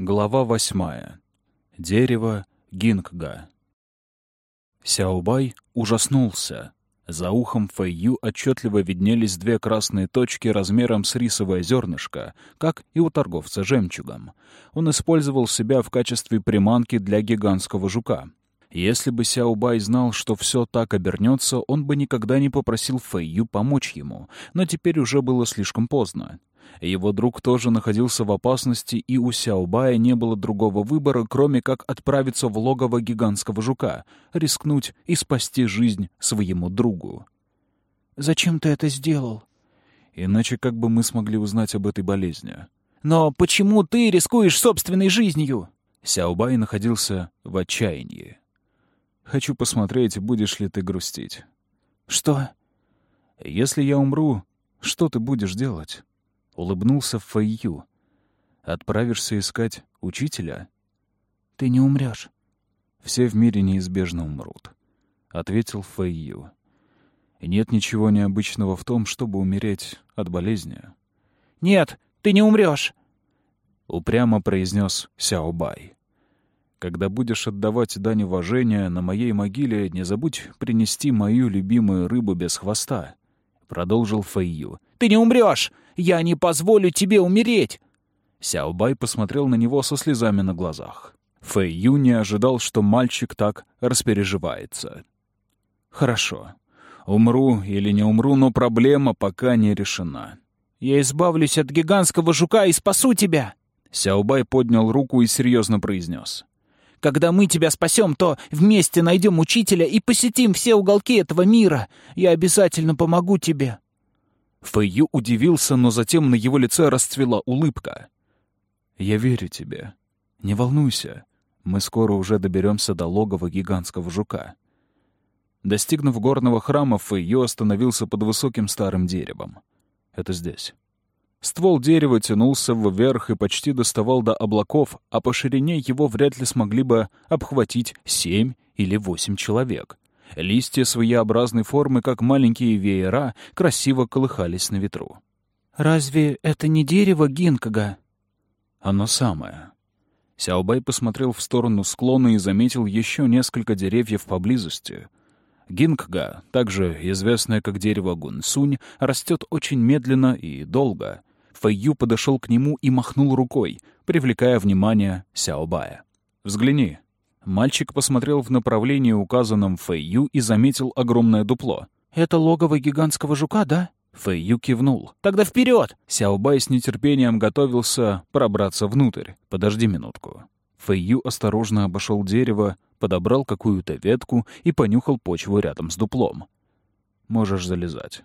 Глава восьмая. Дерево Гингга. Сяобай ужаснулся. За ухом Фэйю отчетливо виднелись две красные точки размером с рисовое зернышко, как и у торговца жемчугом. Он использовал себя в качестве приманки для гигантского жука. Если бы Сяобай знал, что все так обернется, он бы никогда не попросил Фэйю помочь ему, но теперь уже было слишком поздно. Его друг тоже находился в опасности, и у Сяобая не было другого выбора, кроме как отправиться в логово гигантского жука, рискнуть и спасти жизнь своему другу. «Зачем ты это сделал?» Иначе как бы мы смогли узнать об этой болезни? «Но почему ты рискуешь собственной жизнью?» Сяобай находился в отчаянии. «Хочу посмотреть, будешь ли ты грустить». «Что?» «Если я умру, что ты будешь делать?» Улыбнулся Фэйю. «Отправишься искать учителя?» «Ты не умрешь». «Все в мире неизбежно умрут», — ответил Фэйю. «Нет ничего необычного в том, чтобы умереть от болезни». «Нет, ты не умрешь!» — упрямо произнес Сяобай. «Когда будешь отдавать дань уважения на моей могиле, не забудь принести мою любимую рыбу без хвоста», — продолжил Фэйю. «Ты не умрешь! Я не позволю тебе умереть!» Сяобай посмотрел на него со слезами на глазах. Фэй Ю не ожидал, что мальчик так распереживается. «Хорошо. Умру или не умру, но проблема пока не решена. Я избавлюсь от гигантского жука и спасу тебя!» Сяобай поднял руку и серьезно произнес. «Когда мы тебя спасем, то вместе найдем учителя и посетим все уголки этого мира. Я обязательно помогу тебе». Фэйю удивился, но затем на его лице расцвела улыбка. «Я верю тебе. Не волнуйся. Мы скоро уже доберемся до логова гигантского жука». Достигнув горного храма, Фэйю остановился под высоким старым деревом. Это здесь. Ствол дерева тянулся вверх и почти доставал до облаков, а по ширине его вряд ли смогли бы обхватить семь или восемь человек. Листья своеобразной формы, как маленькие веера, красиво колыхались на ветру. «Разве это не дерево Гинкага?» «Оно самое». Сяобай посмотрел в сторону склона и заметил еще несколько деревьев поблизости. Гингга, также известное как дерево гунсунь, растет очень медленно и долго. Фэйю подошел к нему и махнул рукой, привлекая внимание Сяобая. «Взгляни», Мальчик посмотрел в направлении, указанном Фэйю, и заметил огромное дупло. «Это логово гигантского жука, да?» Фэйю кивнул. «Тогда вперед! Сяобай с нетерпением готовился пробраться внутрь. «Подожди минутку». Фэйю осторожно обошел дерево, подобрал какую-то ветку и понюхал почву рядом с дуплом. «Можешь залезать».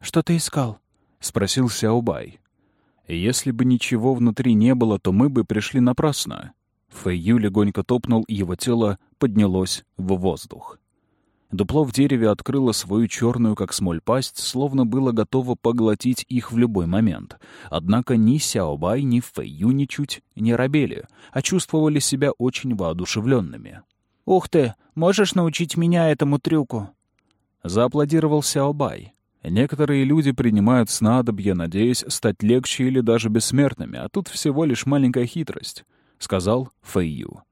«Что ты искал?» — спросил Сяобай. «Если бы ничего внутри не было, то мы бы пришли напрасно. Фэйю легонько топнул, и его тело поднялось в воздух. Дупло в дереве открыло свою черную, как смоль, пасть, словно было готово поглотить их в любой момент. Однако ни Сяобай, ни Фэйю ничуть не робели, а чувствовали себя очень воодушевленными. «Ух ты! Можешь научить меня этому трюку?» Зааплодировал Сяобай. Некоторые люди принимают снадобья, надеясь стать легче или даже бессмертными, а тут всего лишь маленькая хитрость. — сказал Фэйю.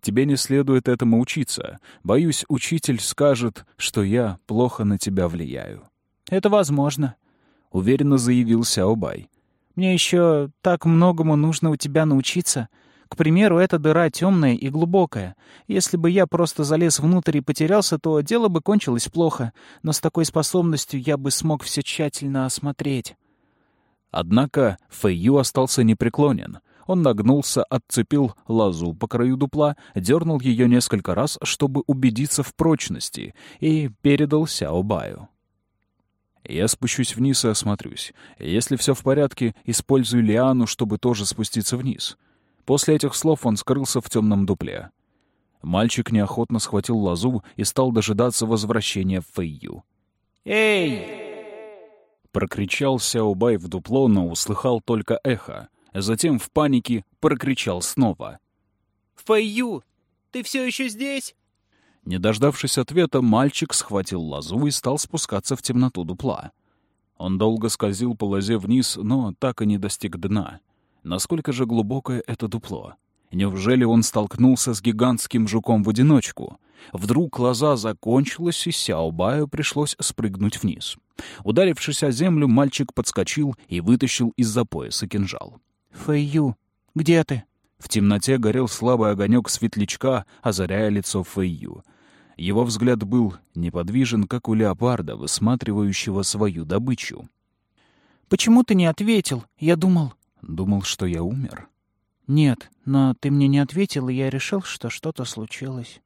«Тебе не следует этому учиться. Боюсь, учитель скажет, что я плохо на тебя влияю». «Это возможно», — уверенно заявил Сяобай. «Мне еще так многому нужно у тебя научиться. К примеру, эта дыра темная и глубокая. Если бы я просто залез внутрь и потерялся, то дело бы кончилось плохо. Но с такой способностью я бы смог все тщательно осмотреть». Однако Фэйю остался непреклонен — он нагнулся, отцепил лозу по краю дупла, дернул ее несколько раз, чтобы убедиться в прочности, и передал Сяобаю. Я спущусь вниз и осмотрюсь. Если все в порядке, использую лиану, чтобы тоже спуститься вниз. После этих слов он скрылся в темном дупле. Мальчик неохотно схватил лозу и стал дожидаться возвращения Фэйю. «Эй!» Прокричал Сяобай в дупло, но услыхал только эхо. Затем в панике прокричал снова. «Фэйю, ты все еще здесь?» Не дождавшись ответа, мальчик схватил лозу и стал спускаться в темноту дупла. Он долго скользил по лозе вниз, но так и не достиг дна. Насколько же глубокое это дупло? Неужели он столкнулся с гигантским жуком в одиночку? Вдруг лоза закончилась, и Сяобаю пришлось спрыгнуть вниз. Ударившись о землю, мальчик подскочил и вытащил из-за пояса кинжал. «Фэйю, где ты?» В темноте горел слабый огонек светлячка, озаряя лицо Фэйю. Его взгляд был неподвижен, как у леопарда, высматривающего свою добычу. «Почему ты не ответил? Я думал...» «Думал, что я умер?» «Нет, но ты мне не ответил, и я решил, что что-то случилось».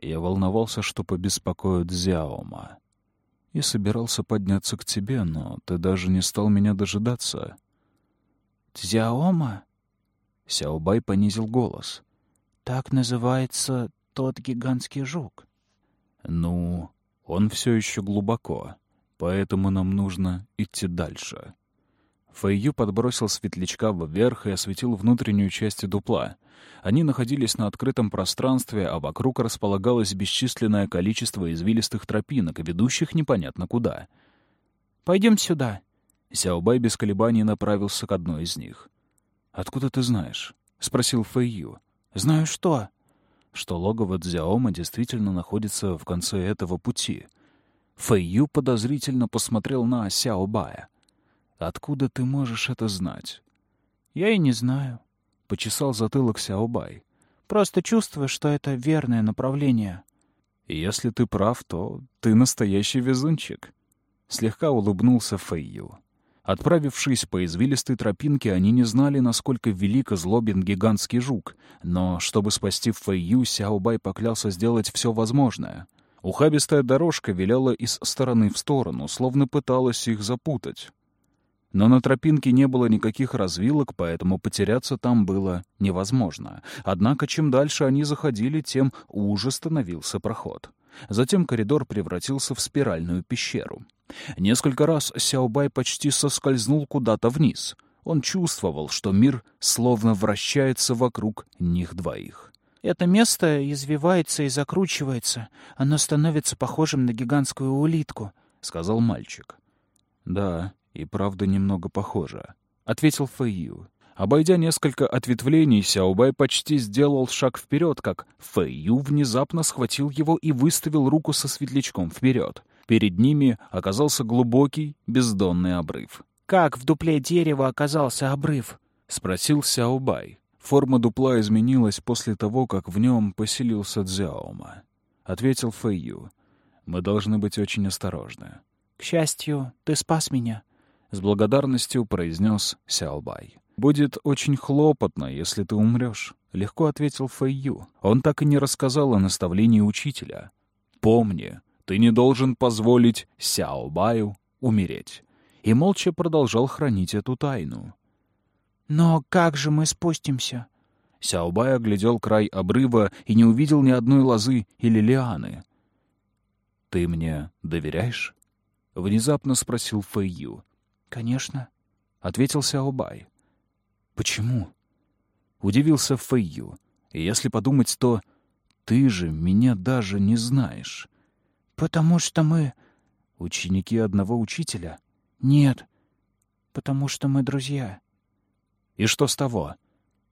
Я волновался, что побеспокоят Зяома. И собирался подняться к тебе, но ты даже не стал меня дожидаться. «Зяома?» Сяобай понизил голос. «Так называется тот гигантский жук». «Ну, он все еще глубоко, поэтому нам нужно идти дальше». Фэйю подбросил светлячка вверх и осветил внутреннюю часть дупла. Они находились на открытом пространстве, а вокруг располагалось бесчисленное количество извилистых тропинок, ведущих непонятно куда. «Пойдем сюда». Сяобай без колебаний направился к одной из них. «Откуда ты знаешь?» — спросил Фэйю. «Знаю что?» «Что логово Дзяома действительно находится в конце этого пути». Фэйю подозрительно посмотрел на Сяобая. «Откуда ты можешь это знать?» «Я и не знаю», — почесал затылок Сяобай. «Просто чувствую, что это верное направление». «Если ты прав, то ты настоящий везунчик», — слегка улыбнулся Фэйю. Отправившись по извилистой тропинке, они не знали, насколько велик и злобен гигантский жук, но, чтобы спасти Фэйю, Сяобай поклялся сделать все возможное. Ухабистая дорожка виляла из стороны в сторону, словно пыталась их запутать. Но на тропинке не было никаких развилок, поэтому потеряться там было невозможно. Однако чем дальше они заходили, тем уже становился проход. Затем коридор превратился в спиральную пещеру. Несколько раз Сяобай почти соскользнул куда-то вниз. Он чувствовал, что мир словно вращается вокруг них двоих. «Это место извивается и закручивается. Оно становится похожим на гигантскую улитку», — сказал мальчик. «Да, и правда немного похоже», — ответил Фэйю. Обойдя несколько ответвлений, Сяобай почти сделал шаг вперед, как Фэйю внезапно схватил его и выставил руку со светлячком вперед. Перед ними оказался глубокий, бездонный обрыв. «Как в дупле дерева оказался обрыв?» — спросил Сяобай. Форма дупла изменилась после того, как в нем поселился Дзяома. Ответил Фэйю. «Мы должны быть очень осторожны». «К счастью, ты спас меня», — с благодарностью произнес Сяобай. «Будет очень хлопотно, если ты умрешь», — легко ответил Фэйю. Он так и не рассказал о наставлении учителя. «Помни, ты не должен позволить Сяобаю умереть». И молча продолжал хранить эту тайну. «Но как же мы спустимся?» Сяобай оглядел край обрыва и не увидел ни одной лозы или лианы. «Ты мне доверяешь?» — внезапно спросил Фэйю. «Конечно», — ответил Сяобай. «Почему?» — удивился Фэйю. «И если подумать, то ты же меня даже не знаешь». «Потому что мы...» «Ученики одного учителя?» «Нет, потому что мы друзья». «И что с того?»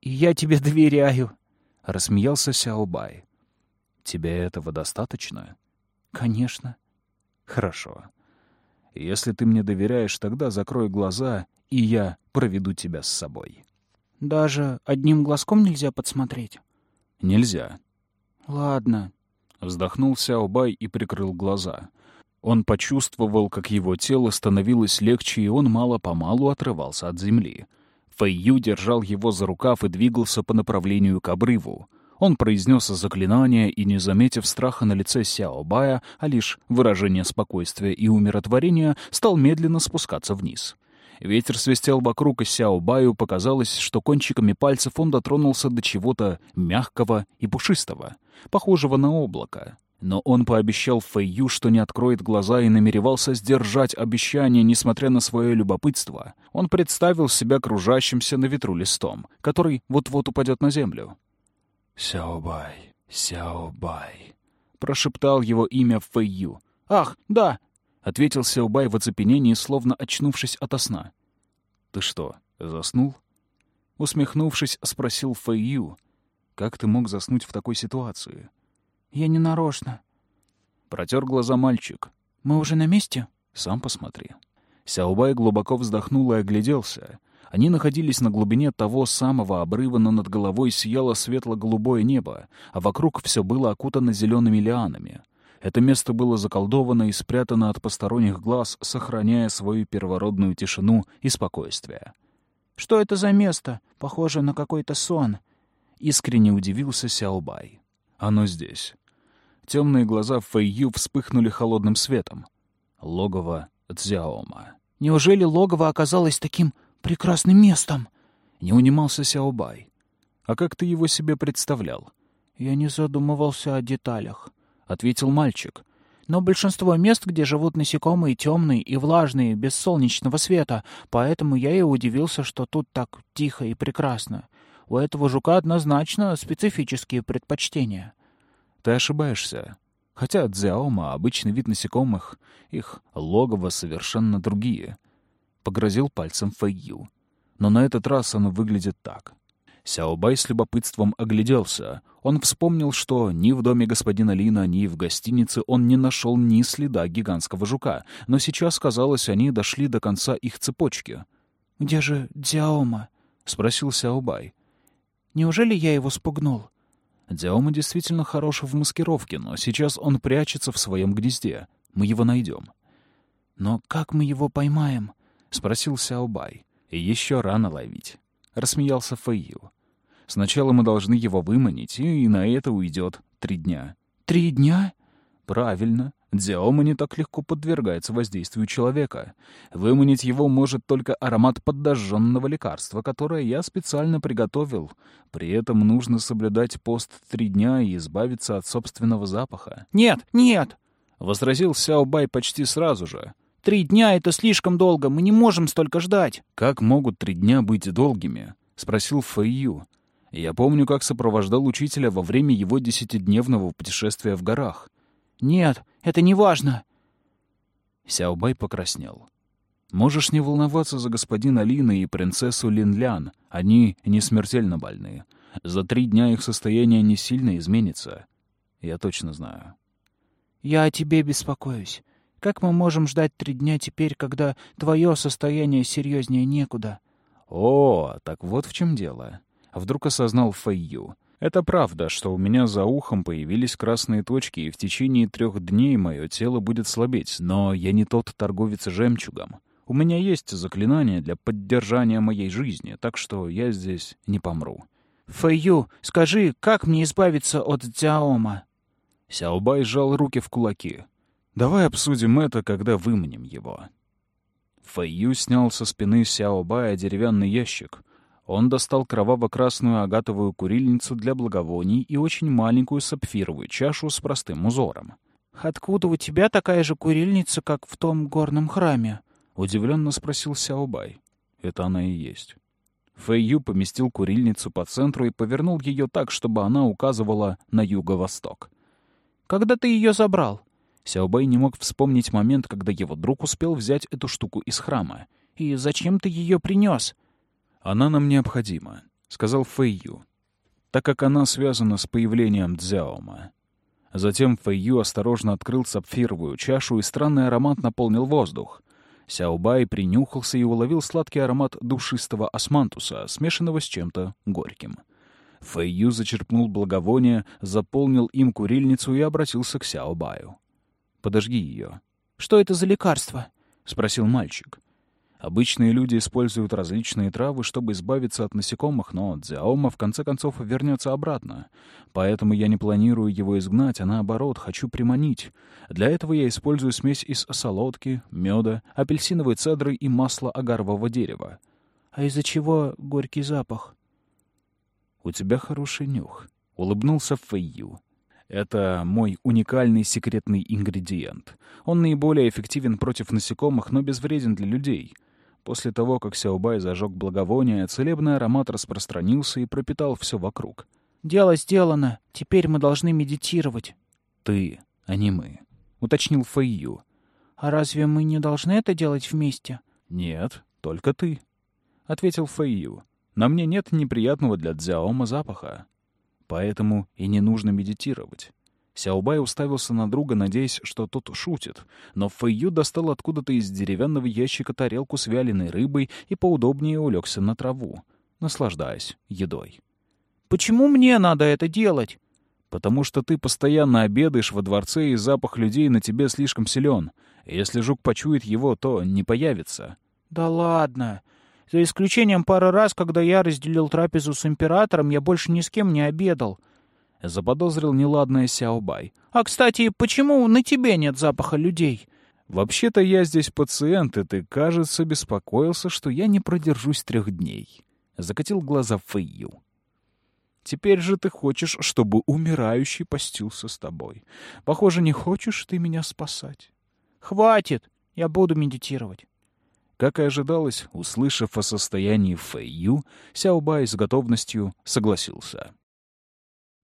«И я тебе доверяю», — рассмеялся Сяобай. «Тебе этого достаточно?» «Конечно». «Хорошо. Если ты мне доверяешь, тогда закрой глаза, и я проведу тебя с собой». «Даже одним глазком нельзя подсмотреть?» «Нельзя». «Ладно». Вздохнул Сяобай и прикрыл глаза. Он почувствовал, как его тело становилось легче, и он мало-помалу отрывался от земли. Фэйю держал его за рукав и двигался по направлению к обрыву. Он произнес заклинание и, не заметив страха на лице Сяобая, а лишь выражение спокойствия и умиротворения, стал медленно спускаться вниз. Ветер свистел вокруг, и Сяобаю показалось, что кончиками пальцев он дотронулся до чего-то мягкого и пушистого, похожего на облако. Но он пообещал Фэйю, что не откроет глаза и намеревался сдержать обещание, несмотря на свое любопытство. Он представил себя кружащимся на ветру листом, который вот-вот упадет на землю. «Сяобай, Сяобай», — прошептал его имя Фэйю. «Ах, да!» — ответил Сяобай в оцепенении, словно очнувшись ото сна. «Ты что, заснул?» Усмехнувшись, спросил Фэйю. «Как ты мог заснуть в такой ситуации?» «Я не нарочно». Протер глаза мальчик. «Мы уже на месте?» «Сам посмотри». Сяобай глубоко вздохнул и огляделся. Они находились на глубине того самого обрыва, но над головой сияло светло-голубое небо, а вокруг все было окутано зелеными лианами. Это место было заколдовано и спрятано от посторонних глаз, сохраняя свою первородную тишину и спокойствие. «Что это за место? Похоже на какой-то сон», — искренне удивился Сяобай. «Оно здесь». Темные глаза Фэйю вспыхнули холодным светом. Логово Цзяома. «Неужели логово оказалось таким прекрасным местом?» Не унимался Сяобай. «А как ты его себе представлял?» «Я не задумывался о деталях», — ответил мальчик. Но большинство мест, где живут насекомые, темные и влажные, без солнечного света, поэтому я и удивился, что тут так тихо и прекрасно. У этого жука однозначно специфические предпочтения. Ты ошибаешься. Хотя дзяома — обычный вид насекомых, их логово совершенно другие. Погрозил пальцем Фэйю. Но на этот раз оно выглядит так. Сяобай с любопытством огляделся. Он вспомнил, что ни в доме господина Лина, ни в гостинице он не нашел ни следа гигантского жука, но сейчас, казалось, они дошли до конца их цепочки. «Где же Дзяома?» — спросил Сяобай. «Неужели я его спугнул?» Дзяома действительно хорош в маскировке, но сейчас он прячется в своем гнезде. Мы его найдем. «Но как мы его поймаем?» — спросил Сяобай. «Еще рано ловить», — рассмеялся Фэйю. Сначала мы должны его выманить, и на это уйдет три дня». «Три дня?» «Правильно. Дзяома не так легко подвергается воздействию человека. Выманить его может только аромат подожженного лекарства, которое я специально приготовил. При этом нужно соблюдать пост три дня и избавиться от собственного запаха». «Нет, нет!» — возразил Сяобай почти сразу же. «Три дня — это слишком долго, мы не можем столько ждать». «Как могут три дня быть долгими?» — спросил Фэйю. Я помню, как сопровождал учителя во время его десятидневного путешествия в горах. «Нет, это не важно!» Сяобай покраснел. «Можешь не волноваться за господина Лина и принцессу Линлян. Они не смертельно больны. За три дня их состояние не сильно изменится. Я точно знаю». «Я о тебе беспокоюсь. Как мы можем ждать три дня теперь, когда твое состояние серьезнее некуда?» «О, так вот в чем дело. Вдруг осознал Фэйю. Это правда, что у меня за ухом появились красные точки, и в течение трех дней мое тело будет слабеть, но я не тот торговец жемчугом. У меня есть заклинание для поддержания моей жизни, так что я здесь не помру. «Фэйю, скажи, как мне избавиться от Дзяома?» Сяобай сжал руки в кулаки. «Давай обсудим это, когда выманим его». Фэйю снял со спины Сяобая деревянный ящик, он достал кроваво-красную агатовую курильницу для благовоний и очень маленькую сапфировую чашу с простым узором. «Откуда у тебя такая же курильница, как в том горном храме?» — удивленно спросил Сяобай. «Это она и есть». Фэйю поместил курильницу по центру и повернул ее так, чтобы она указывала на юго-восток. «Когда ты ее забрал?» Сяобай не мог вспомнить момент, когда его друг успел взять эту штуку из храма. «И зачем ты ее принес?» «Она нам необходима», — сказал Фэйю, так как она связана с появлением Дзяома. Затем Фэйю осторожно открыл сапфировую чашу, и странный аромат наполнил воздух. Сяобай принюхался и уловил сладкий аромат душистого османтуса, смешанного с чем-то горьким. Фэйю зачерпнул благовоние, заполнил им курильницу и обратился к Сяобаю. «Подожги ее». «Что это за лекарство?» — спросил мальчик. Обычные люди используют различные травы, чтобы избавиться от насекомых, но Дзяома в конце концов вернется обратно. Поэтому я не планирую его изгнать, а наоборот, хочу приманить. Для этого я использую смесь из солодки, меда, апельсиновой цедры и масла агарового дерева. А из-за чего горький запах? У тебя хороший нюх, — улыбнулся Фэйю. Это мой уникальный секретный ингредиент. Он наиболее эффективен против насекомых, но безвреден для людей — После того, как Сяобай зажег благовоние, целебный аромат распространился и пропитал все вокруг. «Дело сделано. Теперь мы должны медитировать». «Ты, а не мы», — уточнил Фэйю. «А разве мы не должны это делать вместе?» «Нет, только ты», — ответил Фэйю. На мне нет неприятного для Дзяома запаха. Поэтому и не нужно медитировать. Сяобай уставился на друга, надеясь, что тот шутит, но Фэйю достал откуда-то из деревянного ящика тарелку с вяленой рыбой и поудобнее улегся на траву, наслаждаясь едой. «Почему мне надо это делать?» «Потому что ты постоянно обедаешь во дворце, и запах людей на тебе слишком силен. Если жук почует его, то не появится». «Да ладно. За исключением пары раз, когда я разделил трапезу с императором, я больше ни с кем не обедал. — заподозрил неладное Сяобай. «А, кстати, почему на тебе нет запаха людей?» «Вообще-то я здесь пациент, и ты, кажется, беспокоился, что я не продержусь трех дней», — закатил глаза Фэйю. «Теперь же ты хочешь, чтобы умирающий постился с тобой. Похоже, не хочешь ты меня спасать». «Хватит! Я буду медитировать». Как и ожидалось, услышав о состоянии Фэйю, Сяобай с готовностью согласился.